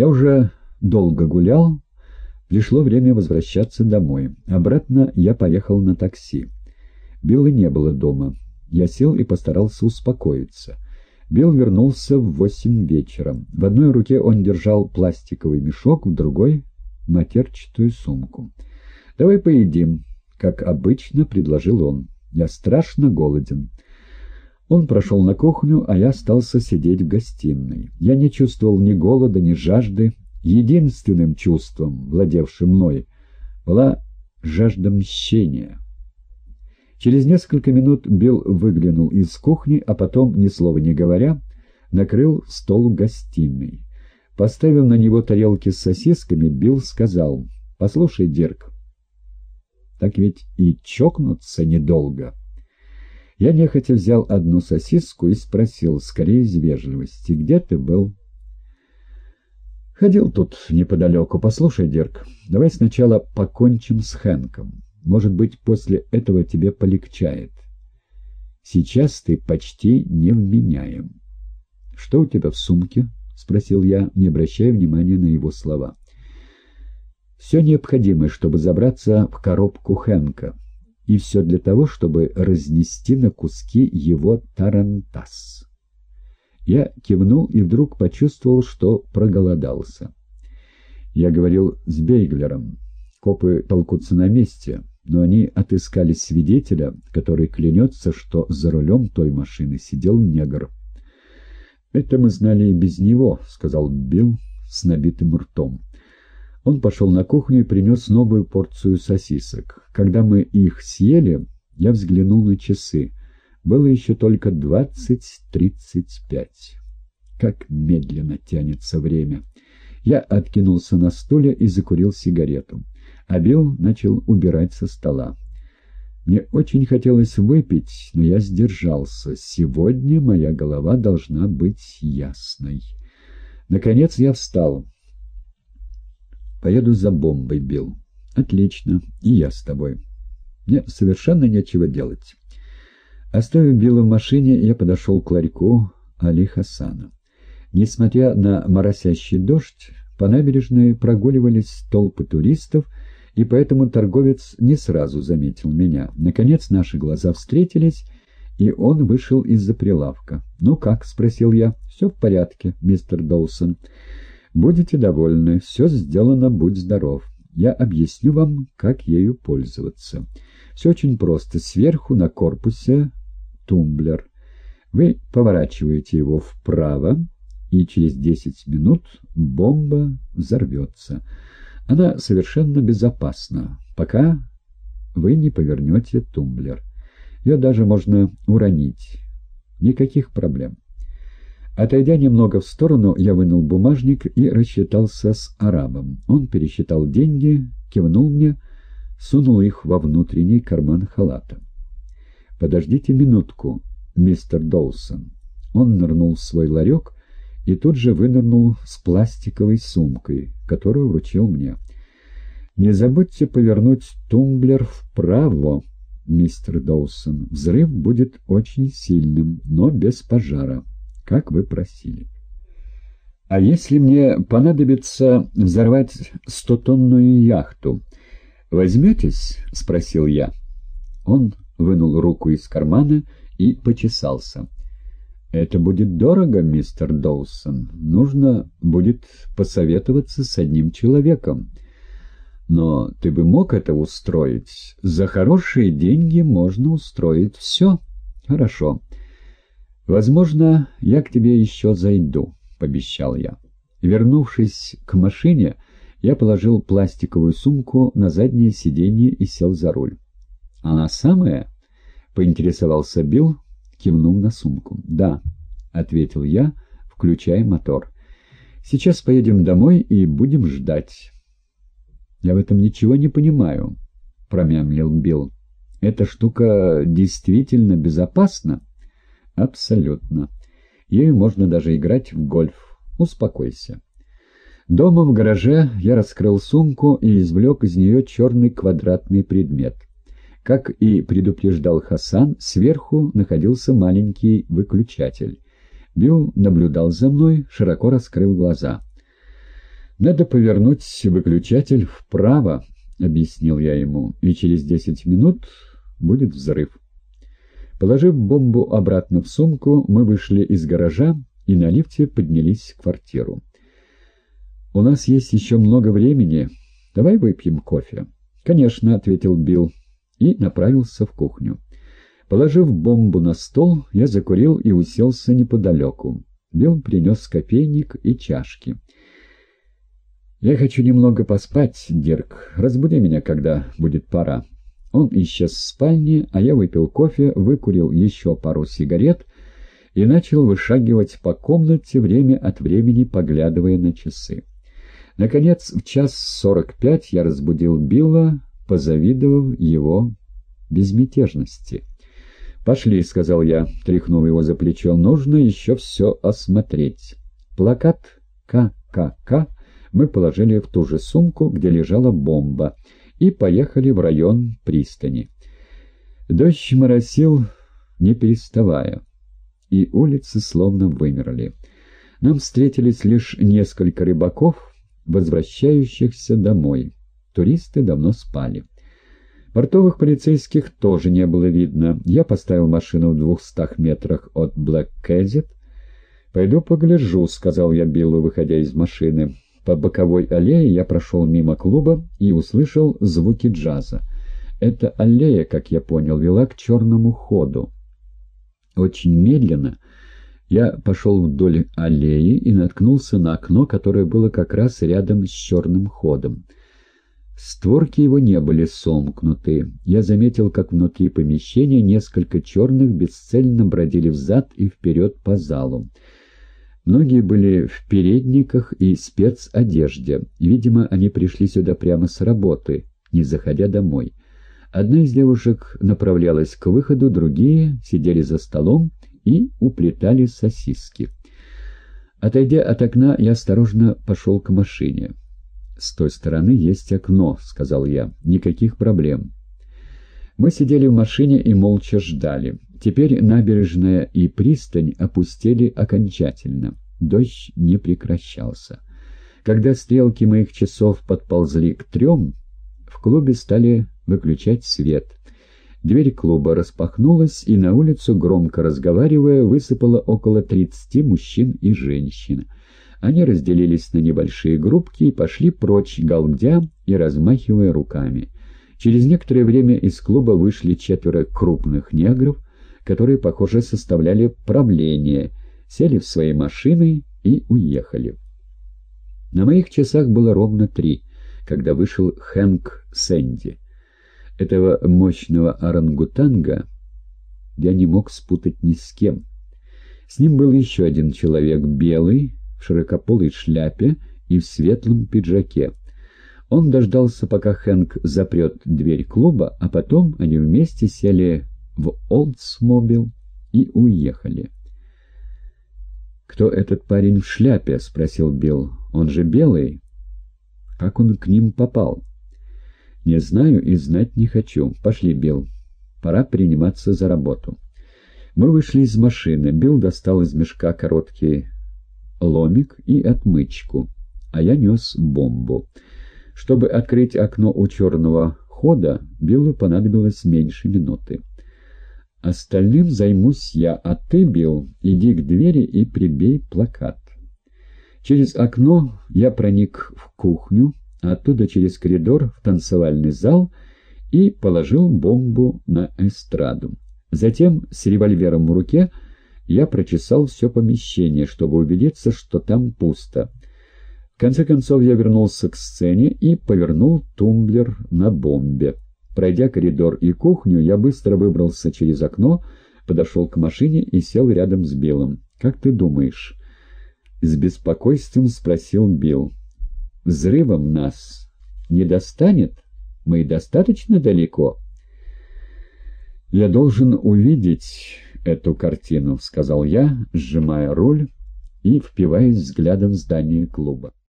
Я уже долго гулял, пришло время возвращаться домой. Обратно я поехал на такси. Билла не было дома. Я сел и постарался успокоиться. Билл вернулся в восемь вечера. В одной руке он держал пластиковый мешок, в другой — матерчатую сумку. «Давай поедим», — как обычно предложил он. «Я страшно голоден». Он прошел на кухню, а я остался сидеть в гостиной. Я не чувствовал ни голода, ни жажды. Единственным чувством, владевшим мной, была жажда мщения. Через несколько минут Билл выглянул из кухни, а потом, ни слова не говоря, накрыл стол гостиной. Поставив на него тарелки с сосисками, Билл сказал, «Послушай, Дирк, так ведь и чокнуться недолго». Я нехотя взял одну сосиску и спросил, скорее из вежливости, «Где ты был?» «Ходил тут неподалеку. Послушай, Дирк, давай сначала покончим с Хэнком». Может быть, после этого тебе полегчает. Сейчас ты почти невменяем. — Что у тебя в сумке? — спросил я, не обращая внимания на его слова. — Все необходимое, чтобы забраться в коробку Хэнка. И все для того, чтобы разнести на куски его тарантас. Я кивнул и вдруг почувствовал, что проголодался. Я говорил с Бейглером. Копы толкутся на месте но они отыскали свидетеля, который клянется, что за рулем той машины сидел негр. «Это мы знали и без него», — сказал Билл с набитым ртом. Он пошел на кухню и принес новую порцию сосисок. Когда мы их съели, я взглянул на часы. Было еще только двадцать тридцать пять. Как медленно тянется время. Я откинулся на стуле и закурил сигарету а Билл начал убирать со стола. Мне очень хотелось выпить, но я сдержался. Сегодня моя голова должна быть ясной. Наконец я встал. «Поеду за бомбой, Билл». «Отлично. И я с тобой. Мне совершенно нечего делать». Оставив Билла в машине, я подошел к ларьку Али Хасана. Несмотря на моросящий дождь, по набережной прогуливались толпы туристов, и поэтому торговец не сразу заметил меня. Наконец наши глаза встретились, и он вышел из-за прилавка. «Ну как?» — спросил я. «Все в порядке, мистер Доусон. Будете довольны. Все сделано, будь здоров. Я объясню вам, как ею пользоваться. Все очень просто. Сверху на корпусе тумблер. Вы поворачиваете его вправо, и через десять минут бомба взорвется». Она совершенно безопасна, пока вы не повернете тумблер. Ее даже можно уронить. Никаких проблем. Отойдя немного в сторону, я вынул бумажник и рассчитался с арабом. Он пересчитал деньги, кивнул мне, сунул их во внутренний карман халата. «Подождите минутку, мистер Доусон». Он нырнул в свой ларек и тут же вынырнул с пластиковой сумкой, которую вручил мне. «Не забудьте повернуть тумблер вправо, мистер Доусон. Взрыв будет очень сильным, но без пожара, как вы просили». «А если мне понадобится взорвать стотонную яхту, возьметесь?» — спросил я. Он вынул руку из кармана и почесался. «Это будет дорого, мистер Доусон. Нужно будет посоветоваться с одним человеком. Но ты бы мог это устроить. За хорошие деньги можно устроить все. Хорошо. Возможно, я к тебе еще зайду», — пообещал я. Вернувшись к машине, я положил пластиковую сумку на заднее сиденье и сел за руль. «Она самая?» — поинтересовался Билл, кивнул на сумку. «Да», — ответил я, включая мотор. «Сейчас поедем домой и будем ждать». «Я в этом ничего не понимаю», — промямлил Билл. «Эта штука действительно безопасна?» «Абсолютно. Ею можно даже играть в гольф. Успокойся». Дома в гараже я раскрыл сумку и извлек из нее черный квадратный предмет — как и предупреждал Хасан, сверху находился маленький выключатель. Билл наблюдал за мной, широко раскрыв глаза. «Надо повернуть выключатель вправо», — объяснил я ему, — «и через десять минут будет взрыв». Положив бомбу обратно в сумку, мы вышли из гаража и на лифте поднялись в квартиру. «У нас есть еще много времени. Давай выпьем кофе». «Конечно», — ответил Билл и направился в кухню. Положив бомбу на стол, я закурил и уселся неподалеку. Билл принес кофейник и чашки. «Я хочу немного поспать, Дирк. Разбуди меня, когда будет пора». Он исчез в спальне, а я выпил кофе, выкурил еще пару сигарет и начал вышагивать по комнате, время от времени поглядывая на часы. Наконец, в час сорок пять я разбудил Билла, позавидовав его безмятежности. «Пошли», — сказал я, тряхнув его за плечо, — «нужно еще все осмотреть». Плакат «ККК» мы положили в ту же сумку, где лежала бомба, и поехали в район пристани. Дождь моросил, не переставая, и улицы словно вымерли. Нам встретились лишь несколько рыбаков, возвращающихся домой. Туристы давно спали. Портовых полицейских тоже не было видно. Я поставил машину в двухстах метрах от Блэк Кэзет. «Пойду погляжу», — сказал я Биллу, выходя из машины. По боковой аллее я прошел мимо клуба и услышал звуки джаза. Эта аллея, как я понял, вела к черному ходу. Очень медленно я пошел вдоль аллеи и наткнулся на окно, которое было как раз рядом с черным ходом. Створки его не были сомкнуты. Я заметил, как внутри помещения несколько черных бесцельно бродили взад и вперед по залу. Многие были в передниках и спецодежде. Видимо, они пришли сюда прямо с работы, не заходя домой. Одна из девушек направлялась к выходу, другие сидели за столом и уплетали сосиски. Отойдя от окна, я осторожно пошел к машине. «С той стороны есть окно», — сказал я. «Никаких проблем». Мы сидели в машине и молча ждали. Теперь набережная и пристань опустели окончательно. Дождь не прекращался. Когда стрелки моих часов подползли к трем, в клубе стали выключать свет. Дверь клуба распахнулась, и на улицу, громко разговаривая, высыпало около тридцати мужчин и женщин. Они разделились на небольшие группки и пошли прочь, галдя и размахивая руками. Через некоторое время из клуба вышли четверо крупных негров, которые, похоже, составляли правление, сели в свои машины и уехали. На моих часах было ровно три, когда вышел Хэнк Сэнди. Этого мощного орангутанга я не мог спутать ни с кем. С ним был еще один человек, белый, в широкополой шляпе и в светлом пиджаке. Он дождался, пока Хэнк запрет дверь клуба, а потом они вместе сели в Олдсмобил и уехали. «Кто этот парень в шляпе?» — спросил Билл. «Он же белый. Как он к ним попал?» «Не знаю и знать не хочу. Пошли, Билл. Пора приниматься за работу». Мы вышли из машины. Билл достал из мешка короткий ломик и отмычку, а я нес бомбу. Чтобы открыть окно у черного хода, Биллу понадобилось меньше минуты. Остальным займусь я, а ты, Билл, иди к двери и прибей плакат. Через окно я проник в кухню, а оттуда через коридор в танцевальный зал и положил бомбу на эстраду. Затем с револьвером в руке я прочесал все помещение, чтобы убедиться, что там пусто. В конце концов я вернулся к сцене и повернул тумблер на бомбе. Пройдя коридор и кухню, я быстро выбрался через окно, подошел к машине и сел рядом с Биллом. «Как ты думаешь?» С беспокойством спросил Билл. «Взрывом нас не достанет? Мы достаточно далеко?» «Я должен увидеть эту картину», — сказал я, сжимая руль и впиваясь взглядом в здание клуба.